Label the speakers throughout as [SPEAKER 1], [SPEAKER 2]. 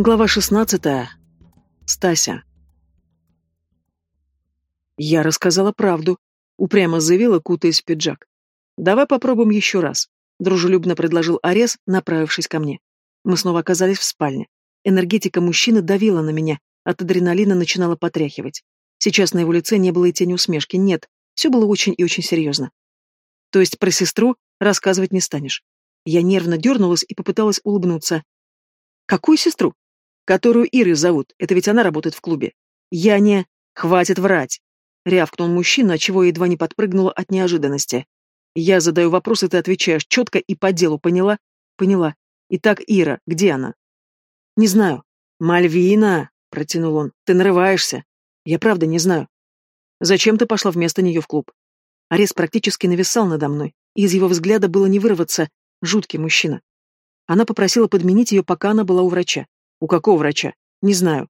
[SPEAKER 1] Глава 16. Стася. Я рассказала правду, упрямо заявила, кутаясь в пиджак. Давай попробуем еще раз, дружелюбно предложил Арес, направившись ко мне. Мы снова оказались в спальне. Энергетика мужчины давила на меня, от адреналина начинала потряхивать. Сейчас на его лице не было и тени усмешки, нет, все было очень и очень серьезно. То есть про сестру рассказывать не станешь. Я нервно дернулась и попыталась улыбнуться. Какую сестру? Которую Ирой зовут, это ведь она работает в клубе. Я не... Хватит врать!» Рявкнул мужчина, чего едва не подпрыгнула от неожиданности. «Я задаю вопрос, и ты отвечаешь четко и по делу, поняла?» «Поняла. Итак, Ира, где она?» «Не знаю». «Мальвина!» — протянул он. «Ты нарываешься. Я правда не знаю». «Зачем ты пошла вместо нее в клуб?» Арес практически нависал надо мной, и из его взгляда было не вырваться. Жуткий мужчина. Она попросила подменить ее, пока она была у врача. У какого врача? Не знаю.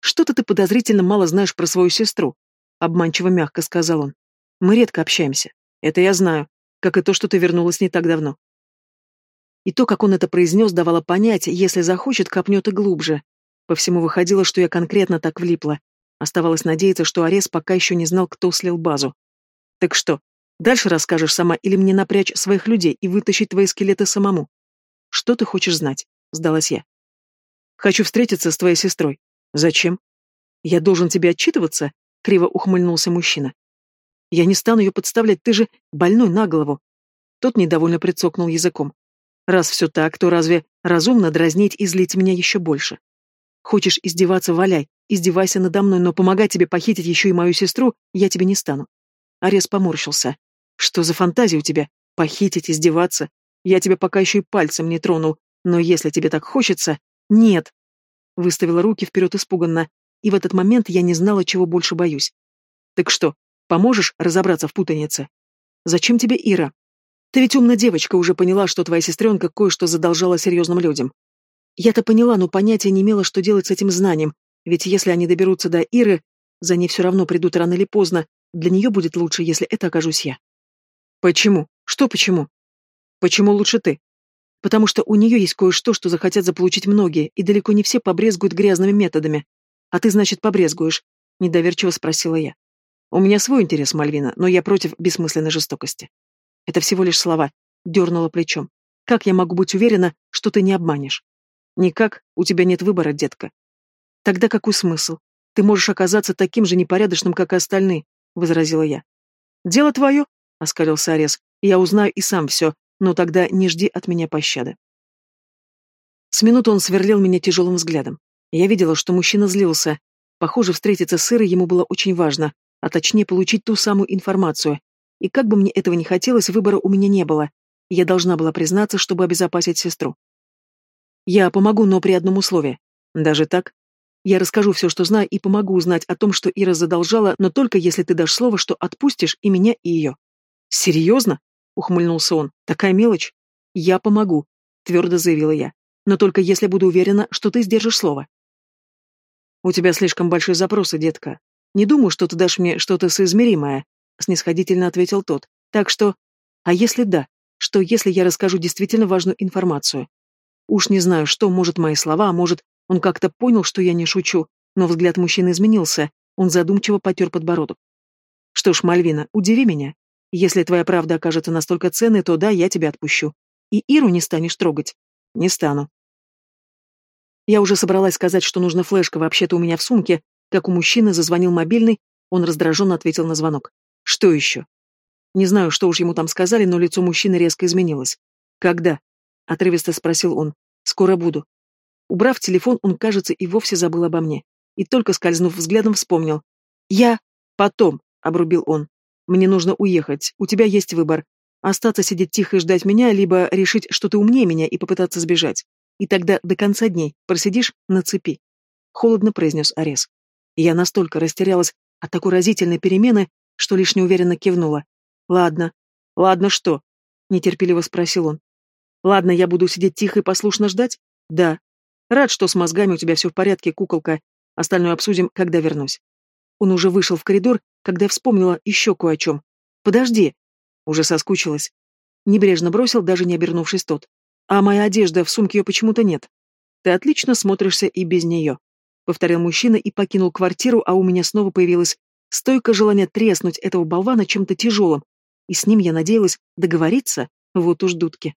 [SPEAKER 1] Что-то ты подозрительно мало знаешь про свою сестру, обманчиво мягко сказал он. Мы редко общаемся. Это я знаю, как и то, что ты вернулась не так давно. И то, как он это произнес, давало понять, если захочет, копнет и глубже. По всему выходило, что я конкретно так влипла. Оставалось надеяться, что Арес пока еще не знал, кто слил базу. Так что, дальше расскажешь сама или мне напрячь своих людей и вытащить твои скелеты самому? Что ты хочешь знать? Сдалась я. Хочу встретиться с твоей сестрой. Зачем? Я должен тебе отчитываться? Криво ухмыльнулся мужчина. Я не стану ее подставлять, ты же больной на голову. Тот недовольно прицокнул языком. Раз все так, то разве разумно дразнить и злить меня еще больше? Хочешь издеваться, валяй, издевайся надо мной, но помогать тебе похитить еще и мою сестру я тебе не стану. Арес поморщился. Что за фантазия у тебя? Похитить, издеваться? Я тебя пока еще и пальцем не тронул, но если тебе так хочется, «Нет!» Выставила руки вперед испуганно, и в этот момент я не знала, чего больше боюсь. «Так что, поможешь разобраться в путанице?» «Зачем тебе Ира?» «Ты ведь умная девочка, уже поняла, что твоя сестренка кое-что задолжала серьезным людям». Я-то поняла, но понятия не имела, что делать с этим знанием, ведь если они доберутся до Иры, за ней все равно придут рано или поздно, для нее будет лучше, если это окажусь я. Почему? Что почему? Почему лучше ты? Потому что у нее есть кое-что, что захотят заполучить многие, и далеко не все побрезгуют грязными методами. А ты, значит, побрезгуешь? Недоверчиво спросила я. У меня свой интерес, Мальвина, но я против бессмысленной жестокости. Это всего лишь слова. Дернула плечом. Как я могу быть уверена, что ты не обманешь? Никак, у тебя нет выбора, детка. Тогда какой смысл? Ты можешь оказаться таким же непорядочным, как и остальные, возразила я. Дело твое, оскалился Арес. Я узнаю и сам все, но тогда не жди от меня пощады. С минуты он сверлил меня тяжелым взглядом. Я видела, что мужчина злился. Похоже, встретиться с Ирой ему было очень важно, а точнее получить ту самую информацию. И как бы мне этого не хотелось, выбора у меня не было. Я должна была признаться, чтобы обезопасить сестру. Я помогу, но при одном условии. Даже так? Я расскажу все, что знаю, и помогу узнать о том, что Ира задолжала, но только если ты дашь слово, что отпустишь и меня, и ее. Серьезно? Ухмыльнулся он. Такая мелочь. Я помогу, твердо заявила я. Но только если буду уверена, что ты сдержишь слово. У тебя слишком большие запросы, детка. Не думаю, что ты дашь мне что-то соизмеримое, снисходительно ответил тот. Так что... А если да? Что если я расскажу действительно важную информацию? Уж не знаю, что, может, мои слова, а может, он как-то понял, что я не шучу, но взгляд мужчины изменился, он задумчиво потер подбородок. Что ж, Мальвина, удиви меня. Если твоя правда окажется настолько ценной, то да, я тебя отпущу. И Иру не станешь трогать? Не стану. Я уже собралась сказать, что нужна флешка вообще-то у меня в сумке, как у мужчины зазвонил мобильный, он раздраженно ответил на звонок. Что еще? Не знаю, что уж ему там сказали, но лицо мужчины резко изменилось. Когда? Отрывисто спросил он. Скоро буду. Убрав телефон, он, кажется, и вовсе забыл обо мне. И только скользнув взглядом, вспомнил. «Я... потом», — обрубил он. Мне нужно уехать. У тебя есть выбор. Остаться сидеть тихо и ждать меня, либо решить, что ты умнее меня, и попытаться сбежать. И тогда до конца дней просидишь на цепи. Холодно произнес Арес. Я настолько растерялась от такой разительной перемены, что лишь неуверенно кивнула. Ладно. Ладно, что? Нетерпеливо спросил он. Ладно, я буду сидеть тихо и послушно ждать? Да. Рад, что с мозгами у тебя все в порядке, куколка. Остальное обсудим, когда вернусь. Он уже вышел в коридор, когда вспомнила еще кое о чем. «Подожди!» Уже соскучилась. Небрежно бросил, даже не обернувшись тот. «А моя одежда, в сумке ее почему-то нет». Ты отлично смотришься и без нее», — повторил мужчина и покинул квартиру, а у меня снова появилось стойкое желание треснуть этого болвана чем-то тяжелым. И с ним я надеялась договориться, вот уж дудки.